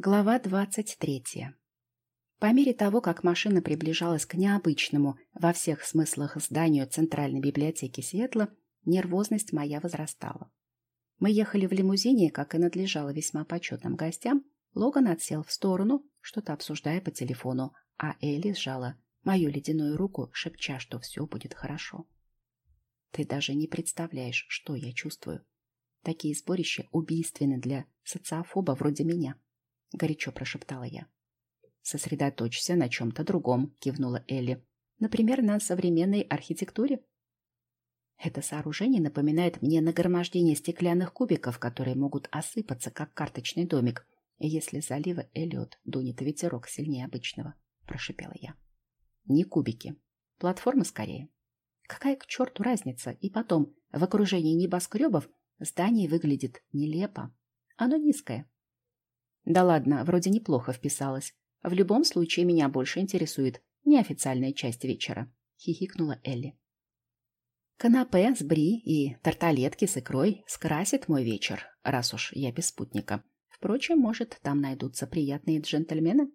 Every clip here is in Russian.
Глава двадцать третья. По мере того, как машина приближалась к необычному во всех смыслах зданию Центральной библиотеки Сиэтла, нервозность моя возрастала. Мы ехали в лимузине, как и надлежало весьма почетным гостям. Логан отсел в сторону, что-то обсуждая по телефону, а Элли сжала мою ледяную руку, шепча, что все будет хорошо. Ты даже не представляешь, что я чувствую. Такие сборища убийственны для социофоба вроде меня. — горячо прошептала я. «Сосредоточься на чем-то другом», — кивнула Элли. «Например, на современной архитектуре». Это сооружение напоминает мне нагромождение стеклянных кубиков, которые могут осыпаться, как карточный домик, если залива Эллиот дунет ветерок сильнее обычного, — прошипела я. Не кубики. Платформы скорее. Какая к черту разница? И потом, в окружении небоскребов здание выглядит нелепо. Оно низкое, да ладно, вроде неплохо вписалась. В любом случае меня больше интересует неофициальная часть вечера, хихикнула Элли. Канапе с бри и тарталетки с икрой скрасит мой вечер, раз уж я без спутника. Впрочем, может, там найдутся приятные джентльмены?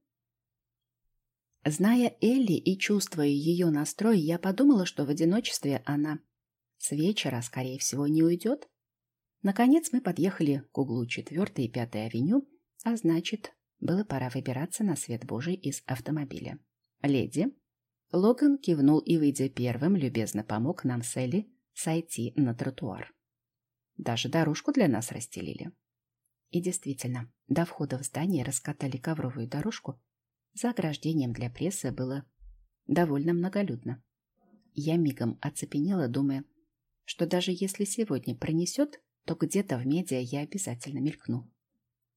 Зная Элли и чувствуя ее настрой, я подумала, что в одиночестве она с вечера, скорее всего, не уйдет. Наконец мы подъехали к углу 4 и 5 авеню, а значит, было пора выбираться на свет Божий из автомобиля. «Леди?» Логан кивнул и, выйдя первым, любезно помог нам с Элли сойти на тротуар. Даже дорожку для нас расстелили. И действительно, до входа в здание раскатали ковровую дорожку. За ограждением для прессы было довольно многолюдно. Я мигом оцепенела, думая, что даже если сегодня пронесет, то где-то в медиа я обязательно мелькну.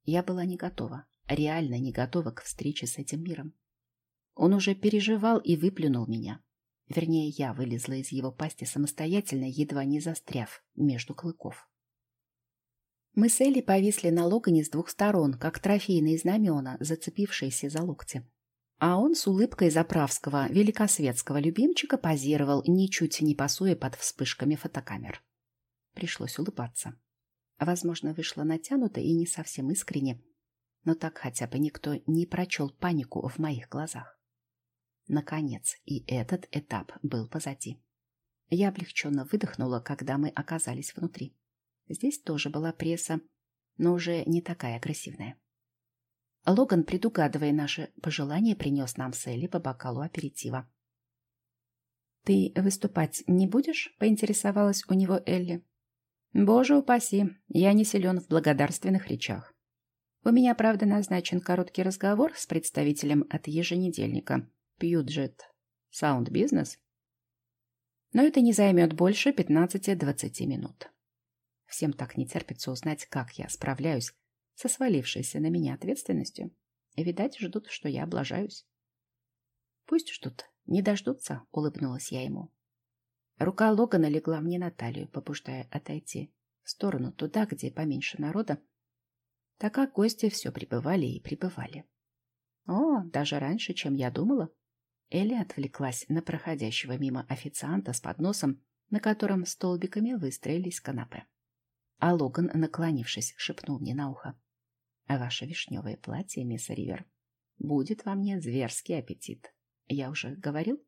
Я была не готова, реально не готова к встрече с этим миром. Он уже переживал и выплюнул меня. Вернее, я вылезла из его пасти самостоятельно, едва не застряв между клыков. Мы с Элли повисли на локоне с двух сторон, как трофейные знамена, зацепившиеся за локти. А он с улыбкой заправского, великосветского любимчика позировал, ничуть не пасуя под вспышками фотокамер. Пришлось улыбаться. Возможно, вышло натянуто и не совсем искренне, но так хотя бы никто не прочел панику в моих глазах. Наконец, и этот этап был позади. Я облегченно выдохнула, когда мы оказались внутри. Здесь тоже была пресса, но уже не такая агрессивная. Логан, предугадывая наши пожелания, принес нам с Элли по бокалу аперитива. «Ты выступать не будешь?» — поинтересовалась у него Элли. Боже упаси, я не силен в благодарственных речах. У меня, правда, назначен короткий разговор с представителем от еженедельника Sound Business, но это не займет больше 15-20 минут. Всем так не терпится узнать, как я справляюсь со свалившейся на меня ответственностью. Видать, ждут, что я облажаюсь. Пусть ждут, не дождутся, улыбнулась я ему. Рука Логана легла мне на талию, побуждая отойти в сторону туда, где поменьше народа. Так как гости все прибывали и прибывали. О, даже раньше, чем я думала. Элли отвлеклась на проходящего мимо официанта с подносом, на котором столбиками выстроились канапе. А Логан, наклонившись, шепнул мне на ухо. «А ваше вишневое платье, мисс Ривер, будет во мне зверский аппетит. Я уже говорил?»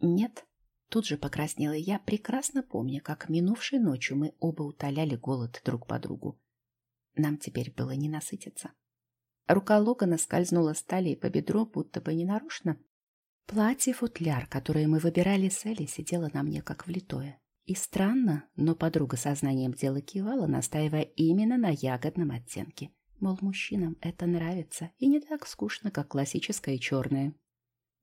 «Нет», Тут же покраснела я, прекрасно помня, как минувшей ночью мы оба утоляли голод друг по другу. Нам теперь было не насытиться. Рука Логана скользнула с талии по бедру, будто бы ненарочно. Платье-футляр, которое мы выбирали с Элли, сидело на мне как влитое. И странно, но подруга сознанием дела кивала, настаивая именно на ягодном оттенке. Мол, мужчинам это нравится и не так скучно, как классическое черное.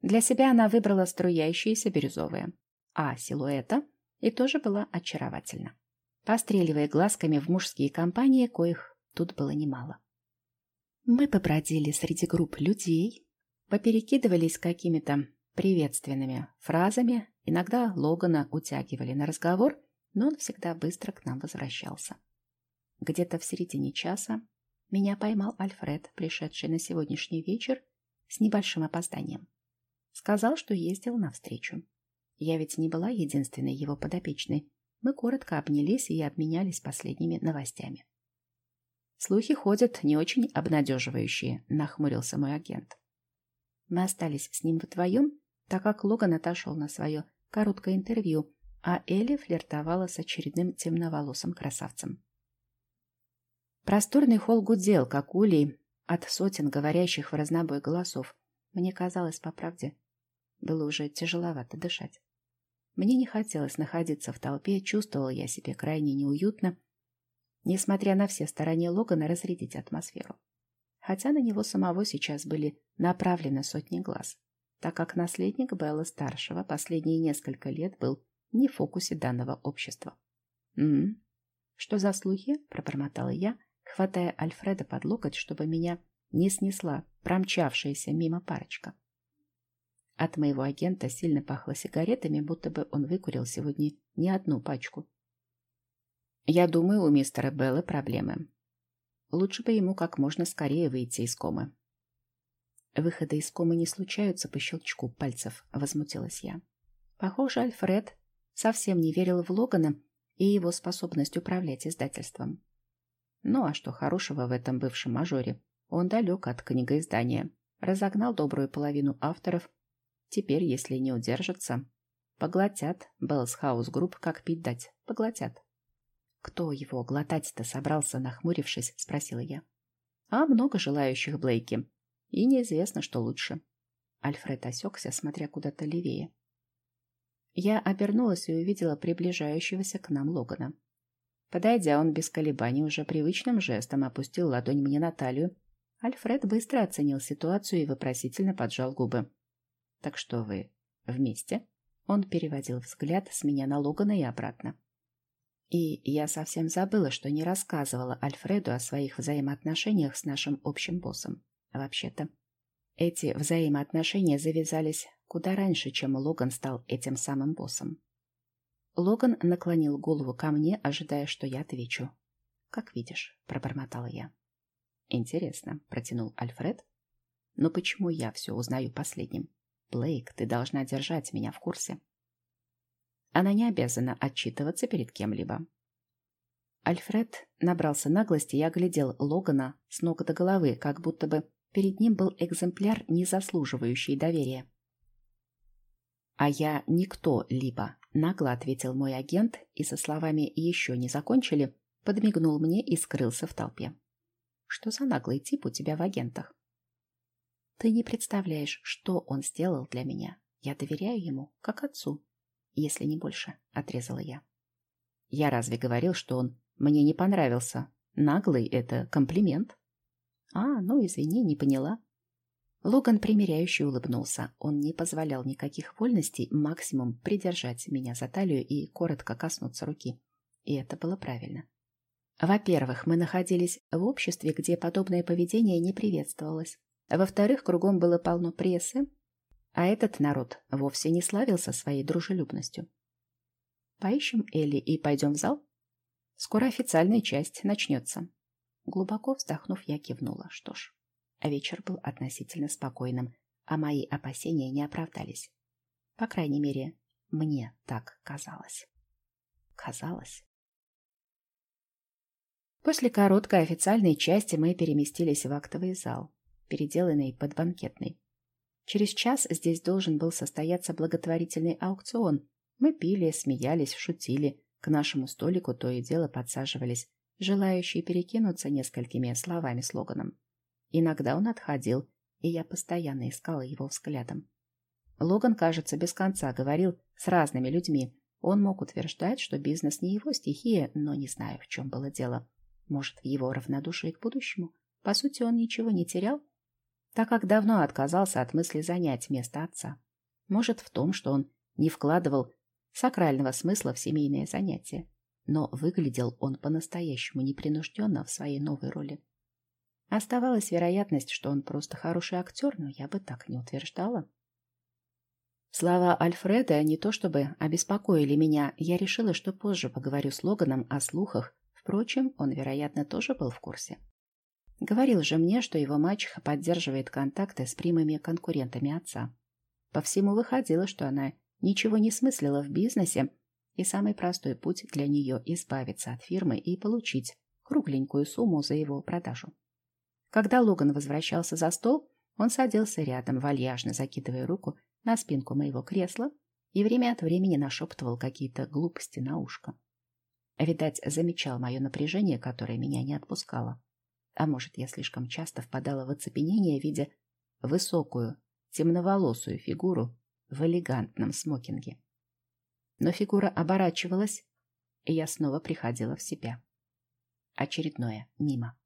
Для себя она выбрала струящееся бирюзовое а силуэта, и тоже была очаровательна, постреливая глазками в мужские компании, коих тут было немало. Мы побродили среди групп людей, поперекидывались какими-то приветственными фразами, иногда Логана утягивали на разговор, но он всегда быстро к нам возвращался. Где-то в середине часа меня поймал Альфред, пришедший на сегодняшний вечер с небольшим опозданием. Сказал, что ездил навстречу. Я ведь не была единственной его подопечной. Мы коротко обнялись и обменялись последними новостями. Слухи ходят не очень обнадеживающие, нахмурился мой агент. Мы остались с ним вдвоем, так как Логан отошел на свое короткое интервью, а Элли флиртовала с очередным темноволосым красавцем. Просторный холл гудел, как улей, от сотен говорящих в разнобой голосов. Мне казалось, по правде, было уже тяжеловато дышать. Мне не хотелось находиться в толпе, чувствовала я себя крайне неуютно, несмотря на все старания Логана разрядить атмосферу. Хотя на него самого сейчас были направлены сотни глаз, так как наследник Белла-старшего последние несколько лет был не в фокусе данного общества. «М -м, «Что за слухи?» – пробормотала я, хватая Альфреда под локоть, чтобы меня не снесла промчавшаяся мимо парочка. От моего агента сильно пахло сигаретами, будто бы он выкурил сегодня не одну пачку. Я думаю, у мистера Белла проблемы. Лучше бы ему как можно скорее выйти из комы. Выходы из комы не случаются по щелчку пальцев, возмутилась я. Похоже, Альфред совсем не верил в Логана и его способность управлять издательством. Ну а что хорошего в этом бывшем мажоре? Он далек от книгоиздания, разогнал добрую половину авторов Теперь, если не удержатся, поглотят Беллс Хаус Групп, как пить дать, поглотят. Кто его глотать-то собрался, нахмурившись, спросила я. А много желающих Блейки. И неизвестно, что лучше. Альфред осекся, смотря куда-то левее. Я обернулась и увидела приближающегося к нам Логана. Подойдя, он без колебаний уже привычным жестом опустил ладонь мне на талию. Альфред быстро оценил ситуацию и вопросительно поджал губы. Так что вы вместе? Он переводил взгляд с меня на Логана и обратно. И я совсем забыла, что не рассказывала Альфреду о своих взаимоотношениях с нашим общим боссом. Вообще-то, эти взаимоотношения завязались куда раньше, чем Логан стал этим самым боссом. Логан наклонил голову ко мне, ожидая, что я отвечу. «Как видишь», — пробормотала я. «Интересно», — протянул Альфред. «Но почему я все узнаю последним?» Блейк, ты должна держать меня в курсе. Она не обязана отчитываться перед кем-либо. Альфред набрался наглости и оглядел Логана с ног до головы, как будто бы перед ним был экземпляр, не заслуживающий доверия. «А я никто либо», — нагло ответил мой агент и со словами «еще не закончили», подмигнул мне и скрылся в толпе. «Что за наглый тип у тебя в агентах?» Ты не представляешь, что он сделал для меня. Я доверяю ему, как отцу. Если не больше, — отрезала я. Я разве говорил, что он мне не понравился? Наглый — это комплимент. А, ну, извини, не поняла. Логан примиряюще улыбнулся. Он не позволял никаких вольностей, максимум придержать меня за талию и коротко коснуться руки. И это было правильно. Во-первых, мы находились в обществе, где подобное поведение не приветствовалось. Во-вторых, кругом было полно прессы, а этот народ вовсе не славился своей дружелюбностью. Поищем Элли и пойдем в зал? Скоро официальная часть начнется. Глубоко вздохнув, я кивнула. Что ж, вечер был относительно спокойным, а мои опасения не оправдались. По крайней мере, мне так казалось. Казалось. После короткой официальной части мы переместились в актовый зал переделанный под банкетный. Через час здесь должен был состояться благотворительный аукцион. Мы пили, смеялись, шутили. К нашему столику то и дело подсаживались, желающие перекинуться несколькими словами слоганом. Иногда он отходил, и я постоянно искала его взглядом. Логан, кажется, без конца говорил с разными людьми. Он мог утверждать, что бизнес не его стихия, но не знаю, в чем было дело. Может, в его равнодушии к будущему? По сути, он ничего не терял, так как давно отказался от мысли занять место отца. Может, в том, что он не вкладывал сакрального смысла в семейные занятия, но выглядел он по-настоящему непринужденно в своей новой роли. Оставалась вероятность, что он просто хороший актер, но я бы так не утверждала. Слова Альфреда не то чтобы обеспокоили меня, я решила, что позже поговорю с Логаном о слухах, впрочем, он, вероятно, тоже был в курсе. Говорил же мне, что его мачеха поддерживает контакты с прямыми конкурентами отца. По всему выходило, что она ничего не смыслила в бизнесе, и самый простой путь для нее избавиться от фирмы и получить кругленькую сумму за его продажу. Когда Логан возвращался за стол, он садился рядом, вальяжно закидывая руку на спинку моего кресла и время от времени нашептывал какие-то глупости на ушко. Видать, замечал мое напряжение, которое меня не отпускало. А может, я слишком часто впадала в оцепенение, видя высокую, темноволосую фигуру в элегантном смокинге. Но фигура оборачивалась, и я снова приходила в себя. Очередное мимо.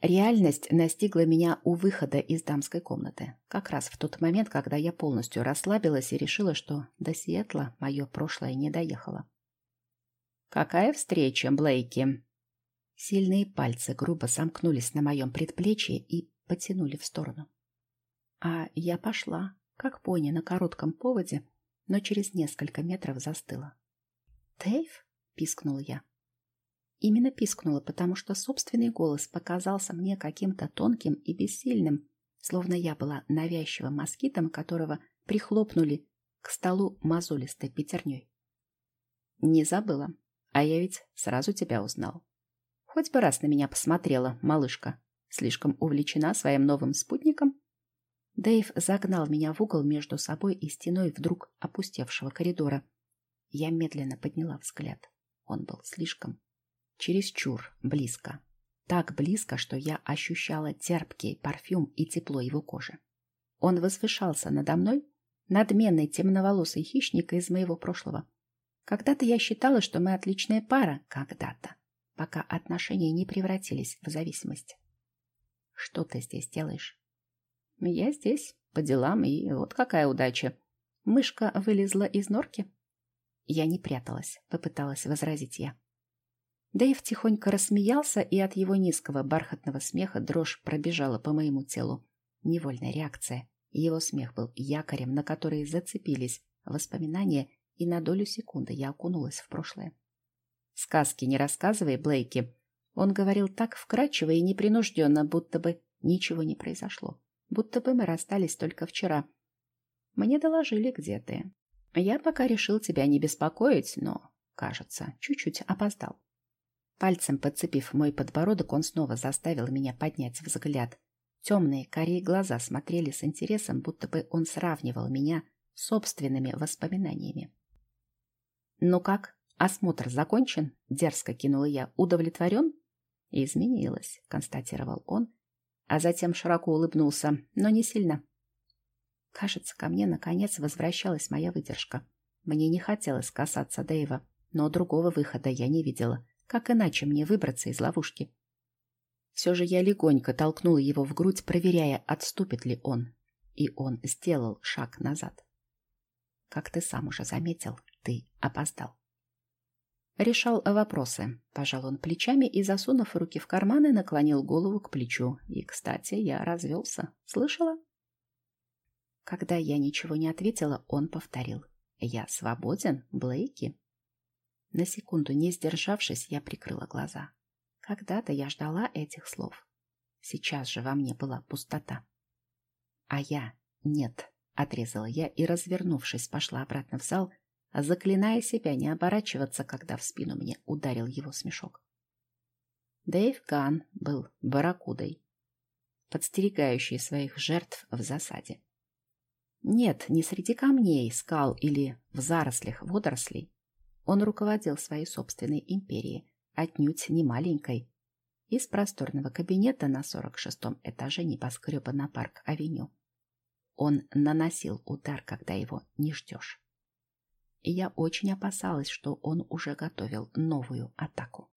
Реальность настигла меня у выхода из дамской комнаты, как раз в тот момент, когда я полностью расслабилась и решила, что до Сиэтла мое прошлое не доехало. «Какая встреча, Блейки?» Сильные пальцы грубо сомкнулись на моем предплечье и потянули в сторону. А я пошла, как пони на коротком поводе, но через несколько метров застыла. «Дэйв?» — пискнула я. Именно пискнула, потому что собственный голос показался мне каким-то тонким и бессильным, словно я была навязчивым москитом, которого прихлопнули к столу мозолистой пятерней. Не забыла, а я ведь сразу тебя узнал. Хоть бы раз на меня посмотрела, малышка. Слишком увлечена своим новым спутником? Дэйв загнал меня в угол между собой и стеной вдруг опустевшего коридора. Я медленно подняла взгляд. Он был слишком чересчур близко. Так близко, что я ощущала терпкий парфюм и тепло его кожи. Он возвышался надо мной, надменный темноволосый хищник из моего прошлого. Когда-то я считала, что мы отличная пара, когда-то, пока отношения не превратились в зависимость. Что ты здесь делаешь? Я здесь, по делам, и вот какая удача. Мышка вылезла из норки. Я не пряталась, попыталась возразить я. Дэйв тихонько рассмеялся, и от его низкого бархатного смеха дрожь пробежала по моему телу. Невольная реакция. Его смех был якорем, на который зацепились воспоминания, и на долю секунды я окунулась в прошлое. «Сказки не рассказывай, Блейки!» Он говорил так вкрадчиво и непринужденно, будто бы ничего не произошло. Будто бы мы расстались только вчера. Мне доложили, где ты. Я пока решил тебя не беспокоить, но, кажется, чуть-чуть опоздал. Пальцем подцепив мой подбородок, он снова заставил меня поднять взгляд. Темные, карие глаза смотрели с интересом, будто бы он сравнивал меня с собственными воспоминаниями. «Ну как, осмотр закончен?» — дерзко кинула я. «Удовлетворен?» «Изменилось», — констатировал он, а затем широко улыбнулся, но не сильно. Кажется, ко мне наконец возвращалась моя выдержка. Мне не хотелось касаться Дэйва, но другого выхода я не видела. Как иначе мне выбраться из ловушки? Все же я легонько толкнула его в грудь, проверяя, отступит ли он. И он сделал шаг назад. Как ты сам уже заметил, ты опоздал. Решал вопросы. Пожал он плечами и, засунув руки в карманы, наклонил голову к плечу. И, кстати, я развелся. Слышала? Когда я ничего не ответила, он повторил. «Я свободен, Блейки?» На секунду, не сдержавшись, я прикрыла глаза. Когда-то я ждала этих слов. Сейчас же во мне была пустота. А я нет, отрезала я и, развернувшись, пошла обратно в зал, заклиная себя не оборачиваться, когда в спину мне ударил его смешок. Дэйв Ган был барракудой, подстерегающей своих жертв в засаде. Нет, не среди камней, скал или в зарослях водорослей, он руководил своей собственной империей, отнюдь не маленькой. Из просторного кабинета на 46-м этаже небоскреба на парк-авеню. Он наносил удар, когда его не ждешь. И я очень опасалась, что он уже готовил новую атаку.